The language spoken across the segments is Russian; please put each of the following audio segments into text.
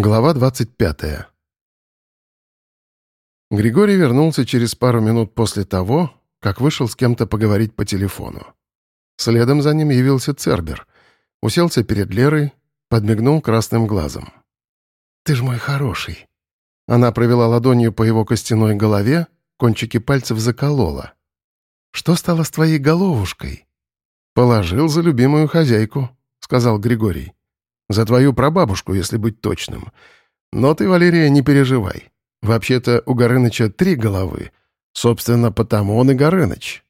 Глава 25. Григорий вернулся через пару минут после того, как вышел с кем-то поговорить по телефону. Следом за ним явился Цербер, уселся перед Лерой, подмигнул красным глазом. «Ты ж мой хороший». Она провела ладонью по его костяной голове, кончики пальцев заколола. «Что стало с твоей головушкой?» «Положил за любимую хозяйку», — сказал Григорий. «За твою прабабушку, если быть точным. Но ты, Валерия, не переживай. Вообще-то у Горыныча три головы. Собственно, потому он и Горыныч.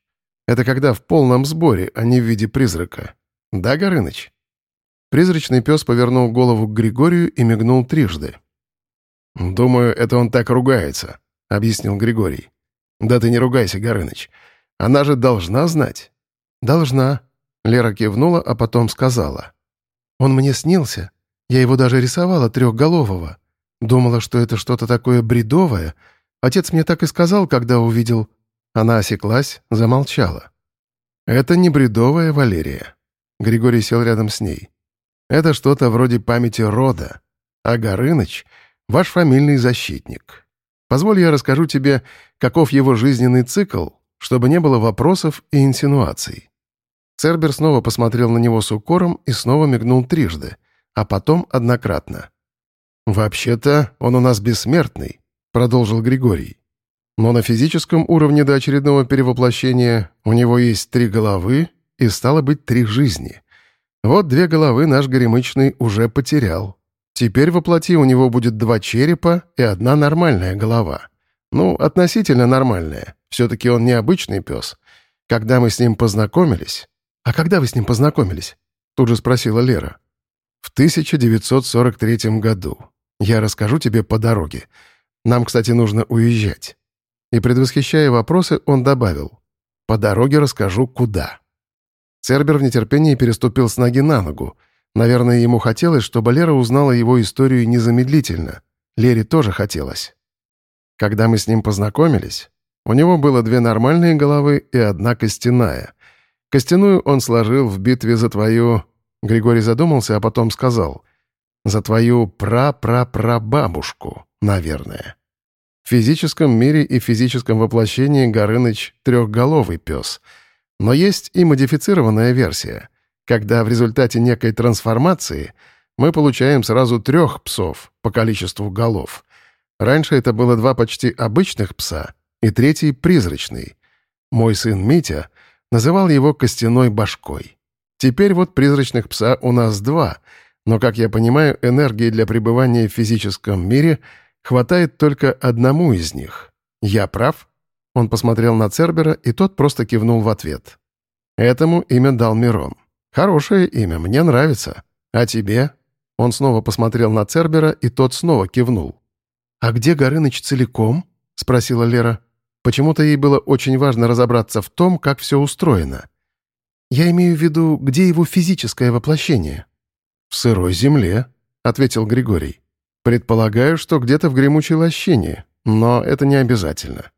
Это когда в полном сборе, а не в виде призрака. Да, Горыныч?» Призрачный пес повернул голову к Григорию и мигнул трижды. «Думаю, это он так ругается», — объяснил Григорий. «Да ты не ругайся, Горыныч. Она же должна знать». «Должна», — Лера кивнула, а потом сказала. «Он мне снился. Я его даже рисовала трехголового. Думала, что это что-то такое бредовое. Отец мне так и сказал, когда увидел...» Она осеклась, замолчала. «Это не бредовая Валерия». Григорий сел рядом с ней. «Это что-то вроде памяти рода. А Горыныч — ваш фамильный защитник. Позволь я расскажу тебе, каков его жизненный цикл, чтобы не было вопросов и инсинуаций». Цербер снова посмотрел на него с укором и снова мигнул трижды, а потом однократно. «Вообще-то он у нас бессмертный», — продолжил Григорий. «Но на физическом уровне до очередного перевоплощения у него есть три головы и, стало быть, три жизни. Вот две головы наш горемычный уже потерял. Теперь воплоти у него будет два черепа и одна нормальная голова. Ну, относительно нормальная. Все-таки он необычный пес. Когда мы с ним познакомились... «А когда вы с ним познакомились?» Тут же спросила Лера. «В 1943 году. Я расскажу тебе по дороге. Нам, кстати, нужно уезжать». И, предвосхищая вопросы, он добавил. «По дороге расскажу, куда». Цербер в нетерпении переступил с ноги на ногу. Наверное, ему хотелось, чтобы Лера узнала его историю незамедлительно. Лере тоже хотелось. Когда мы с ним познакомились, у него было две нормальные головы и одна костяная. Костяную он сложил в битве за твою... Григорий задумался, а потом сказал. За твою пра-пра-прабабушку, наверное. В физическом мире и физическом воплощении Горыныч — трехголовый пес. Но есть и модифицированная версия, когда в результате некой трансформации мы получаем сразу трех псов по количеству голов. Раньше это было два почти обычных пса и третий — призрачный. Мой сын Митя называл его костяной башкой. Теперь вот призрачных пса у нас два — но, как я понимаю, энергии для пребывания в физическом мире хватает только одному из них. Я прав?» Он посмотрел на Цербера, и тот просто кивнул в ответ. Этому имя дал Мирон. «Хорошее имя, мне нравится. А тебе?» Он снова посмотрел на Цербера, и тот снова кивнул. «А где Горыныч целиком?» — спросила Лера. Почему-то ей было очень важно разобраться в том, как все устроено. «Я имею в виду, где его физическое воплощение?» «В сырой земле», — ответил Григорий. «Предполагаю, что где-то в гремучей лощине, но это не обязательно.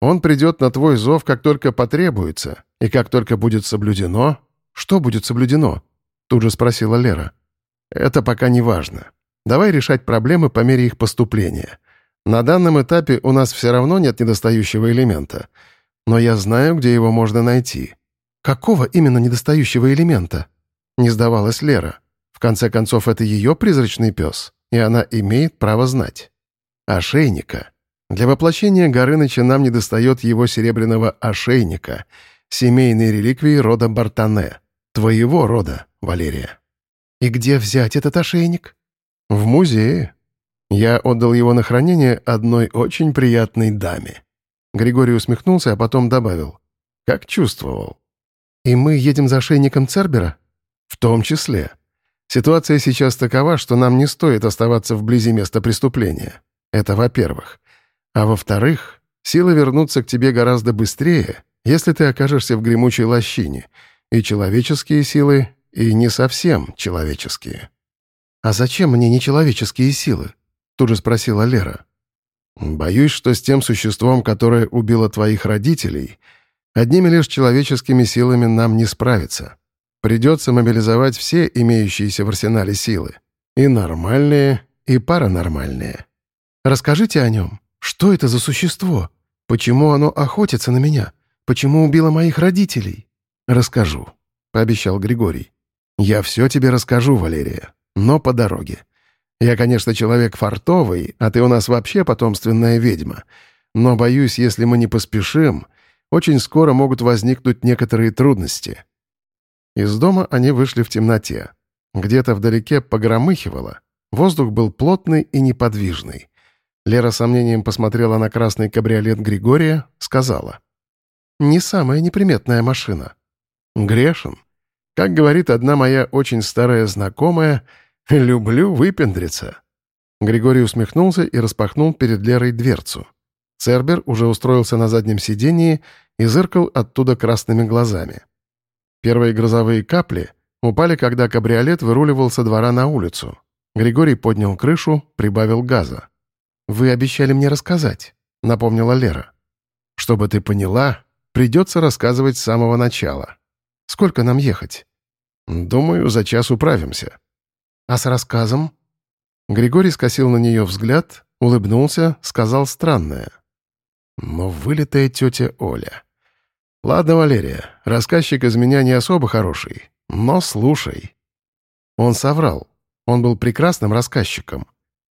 Он придет на твой зов, как только потребуется, и как только будет соблюдено...» «Что будет соблюдено?» — тут же спросила Лера. «Это пока не важно. Давай решать проблемы по мере их поступления. На данном этапе у нас все равно нет недостающего элемента. Но я знаю, где его можно найти». «Какого именно недостающего элемента?» — не сдавалась Лера. В конце концов, это ее призрачный пес, и она имеет право знать. Ошейника. Для воплощения Горыныча нам недостает его серебряного ошейника, семейной реликвии рода Бартане. Твоего рода, Валерия. И где взять этот ошейник? В музее. Я отдал его на хранение одной очень приятной даме. Григорий усмехнулся, а потом добавил. Как чувствовал. И мы едем за ошейником Цербера? В том числе. Ситуация сейчас такова, что нам не стоит оставаться вблизи места преступления. Это во-первых. А во-вторых, силы вернутся к тебе гораздо быстрее, если ты окажешься в гремучей лощине. И человеческие силы, и не совсем человеческие. «А зачем мне нечеловеческие силы?» — тут же спросила Лера. «Боюсь, что с тем существом, которое убило твоих родителей, одними лишь человеческими силами нам не справиться». Придется мобилизовать все имеющиеся в арсенале силы. И нормальные, и паранормальные. Расскажите о нем. Что это за существо? Почему оно охотится на меня? Почему убило моих родителей? Расскажу, — пообещал Григорий. Я все тебе расскажу, Валерия, но по дороге. Я, конечно, человек фартовый, а ты у нас вообще потомственная ведьма. Но, боюсь, если мы не поспешим, очень скоро могут возникнуть некоторые трудности». Из дома они вышли в темноте. Где-то вдалеке погромыхивало. Воздух был плотный и неподвижный. Лера сомнением посмотрела на красный кабриолет Григория, сказала. «Не самая неприметная машина». «Грешен. Как говорит одна моя очень старая знакомая, люблю выпендриться». Григорий усмехнулся и распахнул перед Лерой дверцу. Цербер уже устроился на заднем сидении и зыркал оттуда красными глазами. Первые грозовые капли упали, когда кабриолет выруливал со двора на улицу. Григорий поднял крышу, прибавил газа. «Вы обещали мне рассказать», — напомнила Лера. «Чтобы ты поняла, придется рассказывать с самого начала. Сколько нам ехать?» «Думаю, за час управимся». «А с рассказом?» Григорий скосил на нее взгляд, улыбнулся, сказал странное — но вылитая тетя Оля. Ладно, Валерия, рассказчик из меня не особо хороший, но слушай. Он соврал. Он был прекрасным рассказчиком.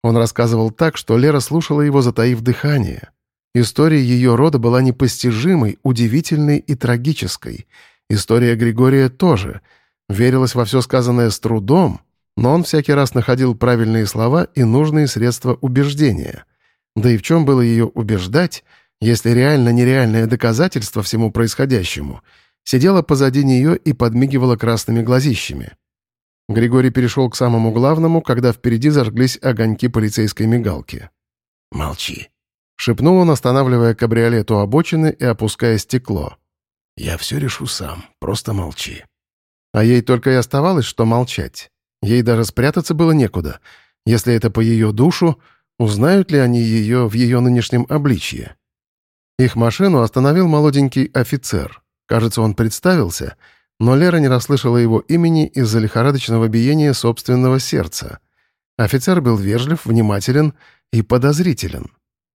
Он рассказывал так, что Лера слушала его, затаив дыхание. История ее рода была непостижимой, удивительной и трагической. История Григория тоже. Верилась во все сказанное с трудом, но он всякий раз находил правильные слова и нужные средства убеждения. Да и в чем было ее убеждать — если реально-нереальное доказательство всему происходящему, сидела позади нее и подмигивала красными глазищами. Григорий перешел к самому главному, когда впереди зажглись огоньки полицейской мигалки. «Молчи», — шепнул он, останавливая кабриолет у обочины и опуская стекло. «Я все решу сам, просто молчи». А ей только и оставалось, что молчать. Ей даже спрятаться было некуда. Если это по ее душу, узнают ли они ее в ее нынешнем обличье? Их машину остановил молоденький офицер. Кажется, он представился, но Лера не расслышала его имени из-за лихорадочного биения собственного сердца. Офицер был вежлив, внимателен и подозрителен.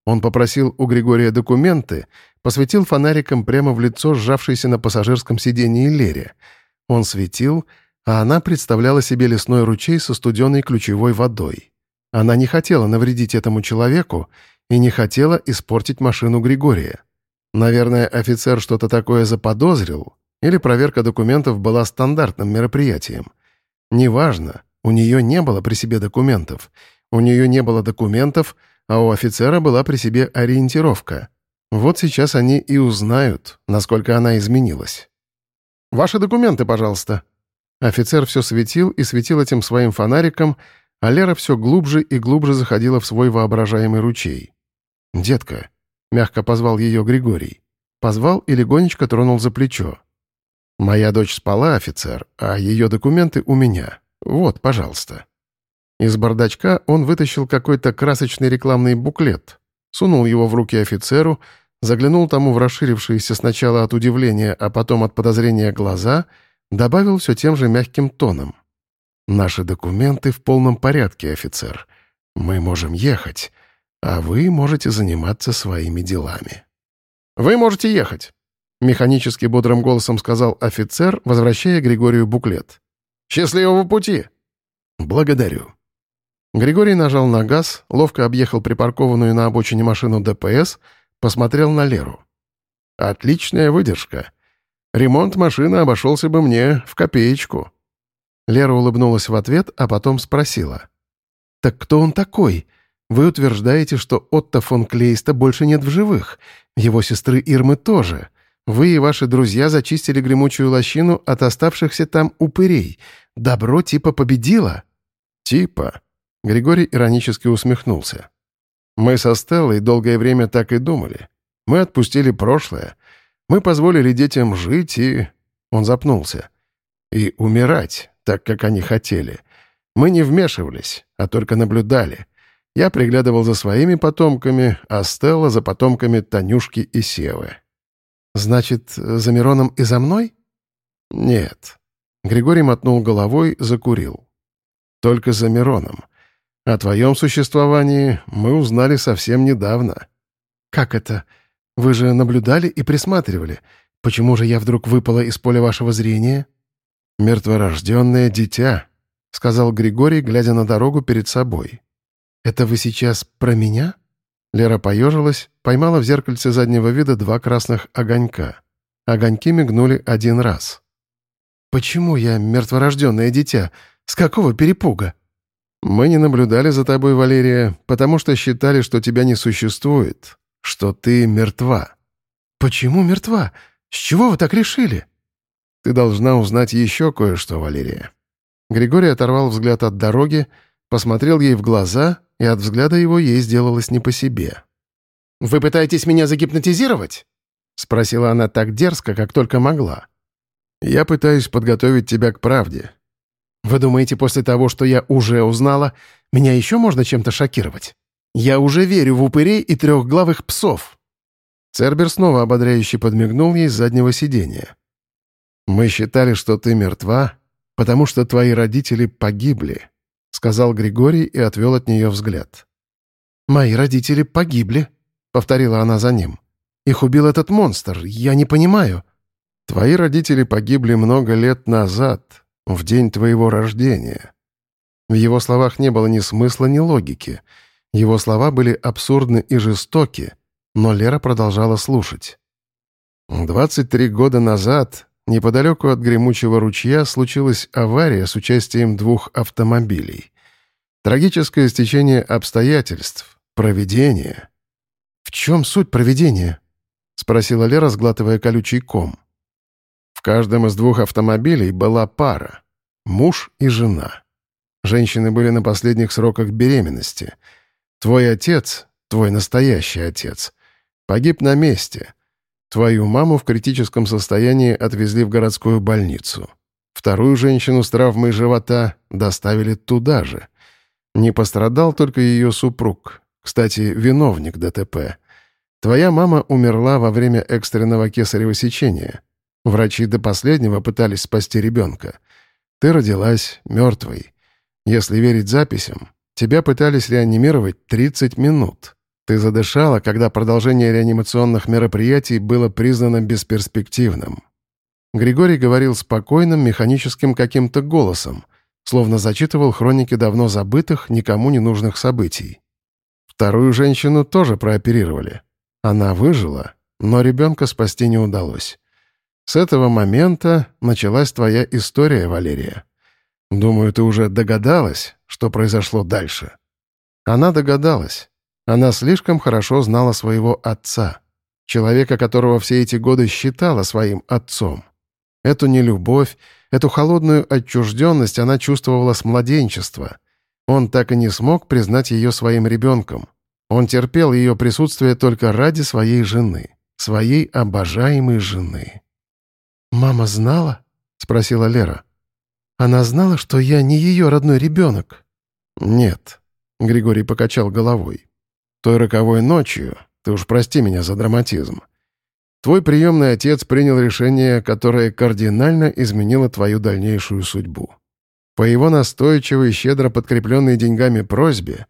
Он попросил у Григория документы, посветил фонариком прямо в лицо сжавшейся на пассажирском сидении Лере. Он светил, а она представляла себе лесной ручей со студеной ключевой водой. Она не хотела навредить этому человеку и не хотела испортить машину Григория. Наверное, офицер что-то такое заподозрил, или проверка документов была стандартным мероприятием. Неважно, у нее не было при себе документов. У нее не было документов, а у офицера была при себе ориентировка. Вот сейчас они и узнают, насколько она изменилась. «Ваши документы, пожалуйста». Офицер все светил и светил этим своим фонариком, а Лера все глубже и глубже заходила в свой воображаемый ручей. «Детка», — мягко позвал ее Григорий. Позвал и легонечко тронул за плечо. «Моя дочь спала, офицер, а ее документы у меня. Вот, пожалуйста». Из бардачка он вытащил какой-то красочный рекламный буклет, сунул его в руки офицеру, заглянул тому в расширившиеся сначала от удивления, а потом от подозрения глаза, добавил все тем же мягким тоном. «Наши документы в полном порядке, офицер. Мы можем ехать а вы можете заниматься своими делами». «Вы можете ехать», — механически бодрым голосом сказал офицер, возвращая Григорию буклет. «Счастливого пути!» «Благодарю». Григорий нажал на газ, ловко объехал припаркованную на обочине машину ДПС, посмотрел на Леру. «Отличная выдержка. Ремонт машины обошелся бы мне в копеечку». Лера улыбнулась в ответ, а потом спросила. «Так кто он такой? Вы утверждаете, что Отто фон Клейста больше нет в живых. Его сестры Ирмы тоже. Вы и ваши друзья зачистили гремучую лощину от оставшихся там упырей. Добро типа победило?» «Типа?» Григорий иронически усмехнулся. «Мы со Стеллой долгое время так и думали. Мы отпустили прошлое. Мы позволили детям жить и...» Он запнулся. «И умирать, так как они хотели. Мы не вмешивались, а только наблюдали». Я приглядывал за своими потомками, а Стелла за потомками Танюшки и Севы. «Значит, за Мироном и за мной?» «Нет». Григорий мотнул головой, закурил. «Только за Мироном. О твоем существовании мы узнали совсем недавно». «Как это? Вы же наблюдали и присматривали. Почему же я вдруг выпала из поля вашего зрения?» «Мертворожденное дитя», — сказал Григорий, глядя на дорогу перед собой. «Это вы сейчас про меня?» Лера поежилась, поймала в зеркальце заднего вида два красных огонька. Огоньки мигнули один раз. «Почему я мертворожденное дитя? С какого перепуга?» «Мы не наблюдали за тобой, Валерия, потому что считали, что тебя не существует, что ты мертва». «Почему мертва? С чего вы так решили?» «Ты должна узнать еще кое-что, Валерия». Григорий оторвал взгляд от дороги, посмотрел ей в глаза, и от взгляда его ей сделалось не по себе. «Вы пытаетесь меня загипнотизировать?» — спросила она так дерзко, как только могла. «Я пытаюсь подготовить тебя к правде». «Вы думаете, после того, что я уже узнала, меня еще можно чем-то шокировать? Я уже верю в упырей и трехглавых псов». Цербер снова ободряюще подмигнул ей с заднего сиденья. «Мы считали, что ты мертва, потому что твои родители погибли», — сказал Григорий и отвел от нее взгляд. «Мои родители погибли», — повторила она за ним. Их убил этот монстр. Я не понимаю». «Твои родители погибли много лет назад, в день твоего рождения». В его словах не было ни смысла, ни логики. Его слова были абсурдны и жестоки, но Лера продолжала слушать. «Двадцать три года назад, неподалеку от гремучего ручья, случилась авария с участием двух автомобилей. Трагическое стечение обстоятельств, проведение». «В чем суть проведения?» — спросила Лера, сглатывая колючий ком. В каждом из двух автомобилей была пара — муж и жена. Женщины были на последних сроках беременности. Твой отец, твой настоящий отец, погиб на месте. Твою маму в критическом состоянии отвезли в городскую больницу. Вторую женщину с травмой живота доставили туда же. Не пострадал только ее супруг, кстати, виновник ДТП — Твоя мама умерла во время экстренного кесарево сечения. Врачи до последнего пытались спасти ребенка. Ты родилась мертвой. Если верить записям, тебя пытались реанимировать 30 минут. Ты задышала, когда продолжение реанимационных мероприятий было признано бесперспективным. Григорий говорил спокойным, механическим каким-то голосом, словно зачитывал хроники давно забытых, никому не нужных событий. Вторую женщину тоже прооперировали. Она выжила, но ребенка спасти не удалось. С этого момента началась твоя история, Валерия. Думаю, ты уже догадалась, что произошло дальше. Она догадалась. Она слишком хорошо знала своего отца, человека, которого все эти годы считала своим отцом. Эту нелюбовь, эту холодную отчужденность она чувствовала с младенчества. Он так и не смог признать ее своим ребенком. Он терпел ее присутствие только ради своей жены, своей обожаемой жены. «Мама знала?» — спросила Лера. «Она знала, что я не ее родной ребенок?» «Нет», — Григорий покачал головой. «Той роковой ночью, ты уж прости меня за драматизм, твой приемный отец принял решение, которое кардинально изменило твою дальнейшую судьбу. По его настойчивой, щедро подкрепленной деньгами просьбе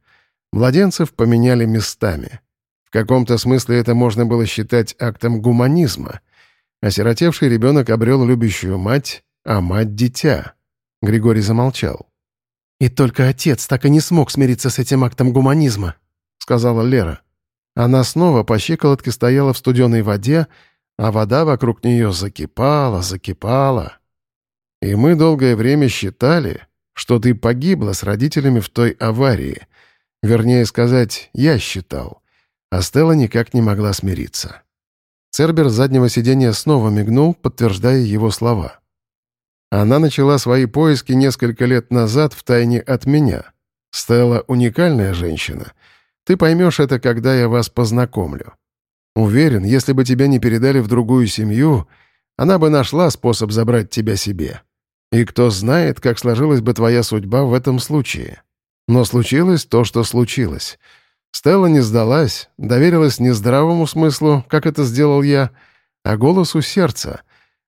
Младенцев поменяли местами. В каком-то смысле это можно было считать актом гуманизма. Осиротевший ребенок обрел любящую мать, а мать — дитя. Григорий замолчал. «И только отец так и не смог смириться с этим актом гуманизма», — сказала Лера. Она снова по щиколотке стояла в студеной воде, а вода вокруг нее закипала, закипала. И мы долгое время считали, что ты погибла с родителями в той аварии, Вернее сказать, я считал. А Стелла никак не могла смириться. Цербер заднего сиденья снова мигнул, подтверждая его слова. Она начала свои поиски несколько лет назад в тайне от меня. Стелла — уникальная женщина. Ты поймешь это, когда я вас познакомлю. Уверен, если бы тебя не передали в другую семью, она бы нашла способ забрать тебя себе. И кто знает, как сложилась бы твоя судьба в этом случае. Но случилось то, что случилось. Стелла не сдалась, доверилась не здравому смыслу, как это сделал я, а голосу сердца.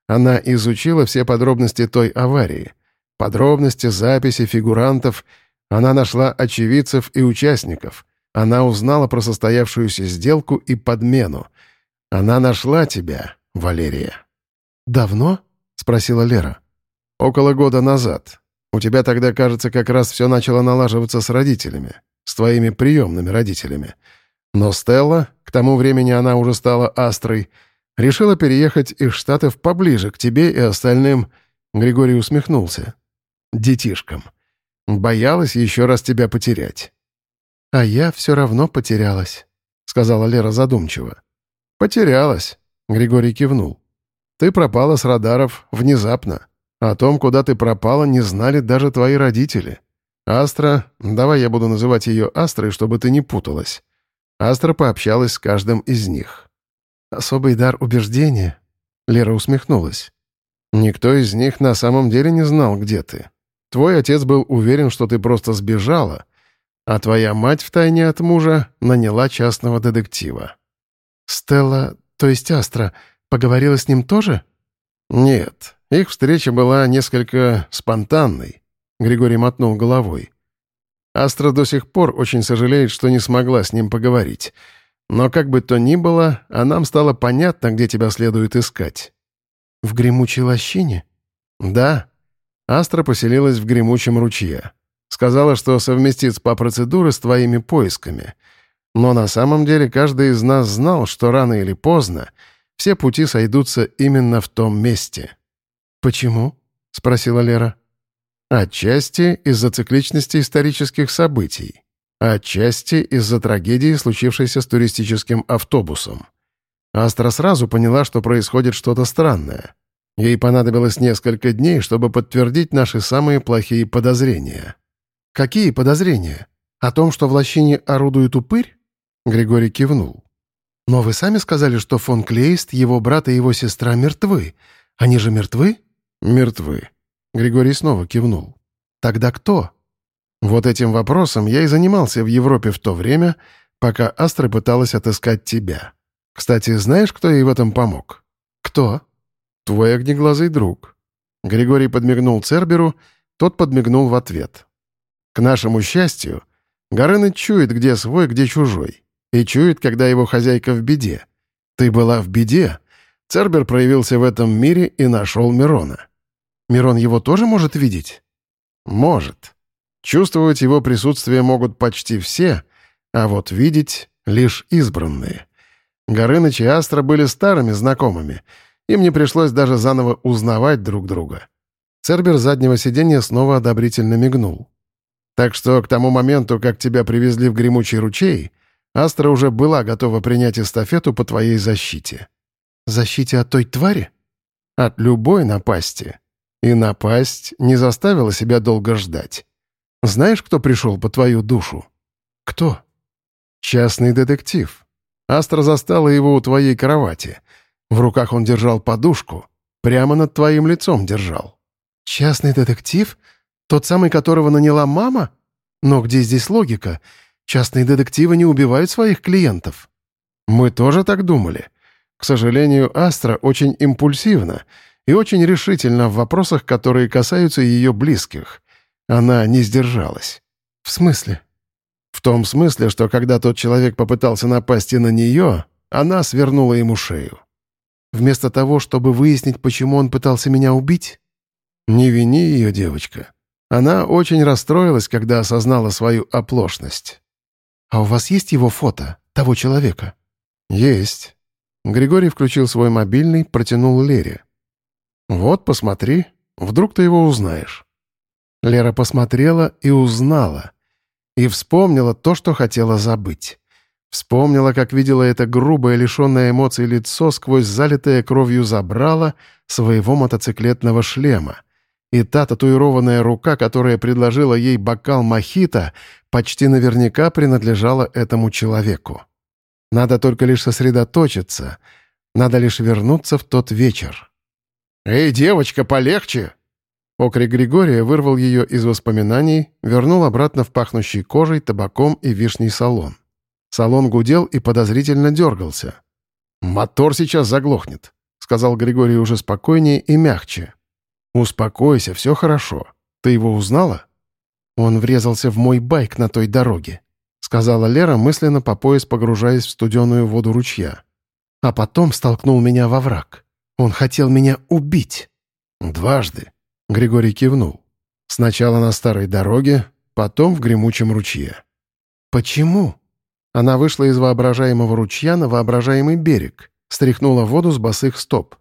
Она изучила все подробности той аварии. Подробности, записи, фигурантов. Она нашла очевидцев и участников. Она узнала про состоявшуюся сделку и подмену. Она нашла тебя, Валерия». «Давно?» — спросила Лера. «Около года назад. У тебя тогда, кажется, как раз все начало налаживаться с родителями, с твоими приемными родителями. Но Стелла, к тому времени она уже стала астрой, решила переехать из Штатов поближе к тебе и остальным...» Григорий усмехнулся. «Детишкам. Боялась еще раз тебя потерять». «А я все равно потерялась», — сказала Лера задумчиво. «Потерялась», — Григорий кивнул. «Ты пропала с радаров внезапно. О том, куда ты пропала, не знали даже твои родители. Астра, давай я буду называть ее Астрой, чтобы ты не путалась. Астра пообщалась с каждым из них». «Особый дар убеждения?» Лера усмехнулась. «Никто из них на самом деле не знал, где ты. Твой отец был уверен, что ты просто сбежала, а твоя мать втайне от мужа наняла частного детектива». «Стелла, то есть Астра, поговорила с ним тоже?» «Нет, их встреча была несколько спонтанной», — Григорий мотнул головой. Астра до сих пор очень сожалеет, что не смогла с ним поговорить. Но как бы то ни было, а нам стало понятно, где тебя следует искать. «В гремучей лощине?» «Да». Астра поселилась в гремучем ручье. Сказала, что совместит спа-процедуры с твоими поисками. Но на самом деле каждый из нас знал, что рано или поздно все пути сойдутся именно в том месте. «Почему?» — спросила Лера. «Отчасти из-за цикличности исторических событий, отчасти из-за трагедии, случившейся с туристическим автобусом. Астра сразу поняла, что происходит что-то странное. Ей понадобилось несколько дней, чтобы подтвердить наши самые плохие подозрения. «Какие подозрения? О том, что в лощине орудует упырь?» Григорий кивнул. «Но вы сами сказали, что фон Клейст, его брат и его сестра мертвы. Они же мертвы?» «Мертвы». Григорий снова кивнул. «Тогда кто?» Вот этим вопросом я и занимался в Европе в то время, пока Астра пыталась отыскать тебя. Кстати, знаешь, кто ей в этом помог? Кто? Твой огнеглазый друг. Григорий подмигнул Церберу, тот подмигнул в ответ. К нашему счастью, Горыныч чует, где свой, где чужой. И чует, когда его хозяйка в беде. Ты была в беде. Цербер проявился в этом мире и нашел Мирона. Мирон его тоже может видеть? Может. Чувствовать его присутствие могут почти все, а вот видеть — лишь избранные. Горыныч и Астра были старыми знакомыми. Им не пришлось даже заново узнавать друг друга. Цербер заднего сиденья снова одобрительно мигнул. Так что к тому моменту, как тебя привезли в гремучий ручей, Астра уже была готова принять эстафету по твоей защите. Защите от той твари? От любой напасти. И напасть не заставила себя долго ждать. Знаешь, кто пришел по твою душу? Кто? Частный детектив. Астра застала его у твоей кровати. В руках он держал подушку. Прямо над твоим лицом держал. «Частный детектив? Тот самый, которого наняла мама? Но где здесь логика? Частные детективы не убивают своих клиентов». «Мы тоже так думали. К сожалению, Астра очень импульсивна и очень решительна в вопросах, которые касаются ее близких. Она не сдержалась». «В смысле?» В том смысле, что когда тот человек попытался напасть и на нее, она свернула ему шею. Вместо того, чтобы выяснить, почему он пытался меня убить? Не вини ее, девочка. Она очень расстроилась, когда осознала свою оплошность. «А у вас есть его фото, того человека?» «Есть». Григорий включил свой мобильный, протянул Лере. «Вот, посмотри, вдруг ты его узнаешь». Лера посмотрела и узнала. И вспомнила то, что хотела забыть. Вспомнила, как видела это грубое, лишенное эмоций лицо сквозь залитое кровью забрала своего мотоциклетного шлема. И та татуированная рука, которая предложила ей бокал мохито, почти наверняка принадлежала этому человеку. Надо только лишь сосредоточиться. Надо лишь вернуться в тот вечер. «Эй, девочка, полегче!» Окрик Григория вырвал ее из воспоминаний, вернул обратно в пахнущий кожей, табаком и вишней салон. Салон гудел и подозрительно дергался. «Мотор сейчас заглохнет», — сказал Григорий уже спокойнее и мягче. «Успокойся, все хорошо. Ты его узнала?» Он врезался в мой байк на той дороге», — сказала Лера, мысленно по пояс погружаясь в студеную воду ручья. «А потом столкнул меня во враг. Он хотел меня убить». «Дважды», — Григорий кивнул. «Сначала на старой дороге, потом в гремучем ручье». «Почему?» Она вышла из воображаемого ручья на воображаемый берег, стряхнула воду с босых стоп.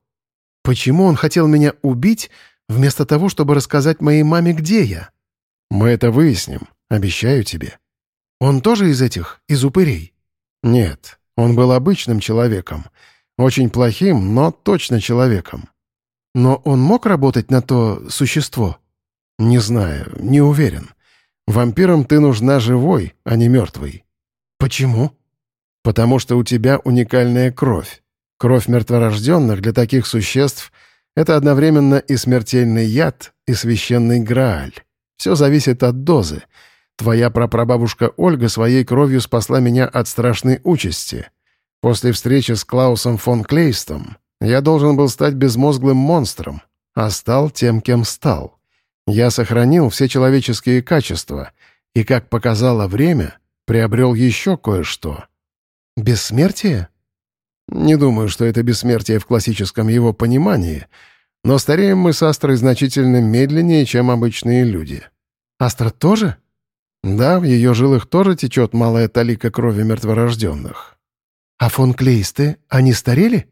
«Почему он хотел меня убить, вместо того, чтобы рассказать моей маме, где я?» Мы это выясним, обещаю тебе». «Он тоже из этих, из упырей?» «Нет, он был обычным человеком. Очень плохим, но точно человеком». «Но он мог работать на то существо?» «Не знаю, не уверен. Вампирам ты нужна живой, а не мертвой». «Почему?» «Потому что у тебя уникальная кровь. Кровь мертворожденных для таких существ — это одновременно и смертельный яд, и священный Грааль. Все зависит от дозы. Твоя прапрабабушка Ольга своей кровью спасла меня от страшной участи. После встречи с Клаусом фон Клейстом я должен был стать безмозглым монстром, а стал тем, кем стал. Я сохранил все человеческие качества и, как показало время, приобрел еще кое-что. Бессмертие? Не думаю, что это бессмертие в классическом его понимании — но стареем мы с Астрой значительно медленнее, чем обычные люди. Астра тоже? Да, в ее жилах тоже течет малая талика крови мертворожденных. А фон Клейсты, они старели?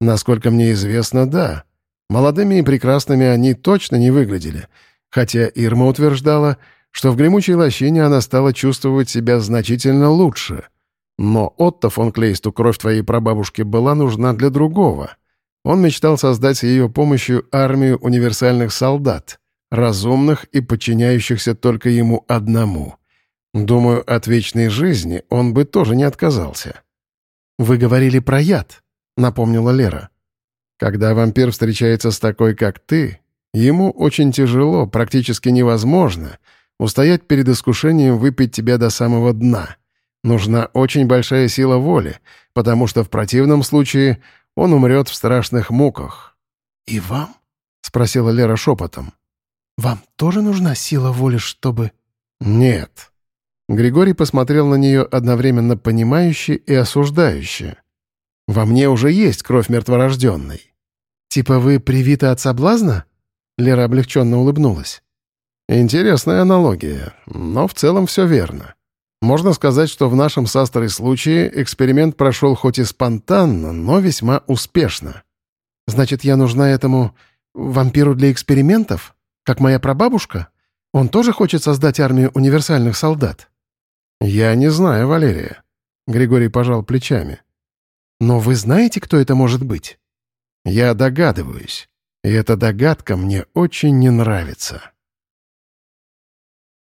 Насколько мне известно, да. Молодыми и прекрасными они точно не выглядели, хотя Ирма утверждала, что в гремучей лощине она стала чувствовать себя значительно лучше. Но Отто фон Клейсту кровь твоей прабабушки была нужна для другого — он мечтал создать с ее помощью армию универсальных солдат, разумных и подчиняющихся только ему одному. Думаю, от вечной жизни он бы тоже не отказался. «Вы говорили про яд», — напомнила Лера. «Когда вампир встречается с такой, как ты, ему очень тяжело, практически невозможно, устоять перед искушением выпить тебя до самого дна. Нужна очень большая сила воли, потому что в противном случае он умрет в страшных муках». «И вам?» — спросила Лера шепотом. «Вам тоже нужна сила воли, чтобы...» «Нет». Григорий посмотрел на нее одновременно понимающе и осуждающе. «Во мне уже есть кровь мертворожденной». «Типа вы привиты от соблазна?» Лера облегченно улыбнулась. «Интересная аналогия, но в целом все верно. Можно сказать, что в нашем с случае эксперимент прошел хоть и спонтанно, но весьма успешно. Значит, я нужна этому вампиру для экспериментов? Как моя прабабушка? Он тоже хочет создать армию универсальных солдат? Я не знаю, Валерия. Григорий пожал плечами. Но вы знаете, кто это может быть? Я догадываюсь. И эта догадка мне очень не нравится.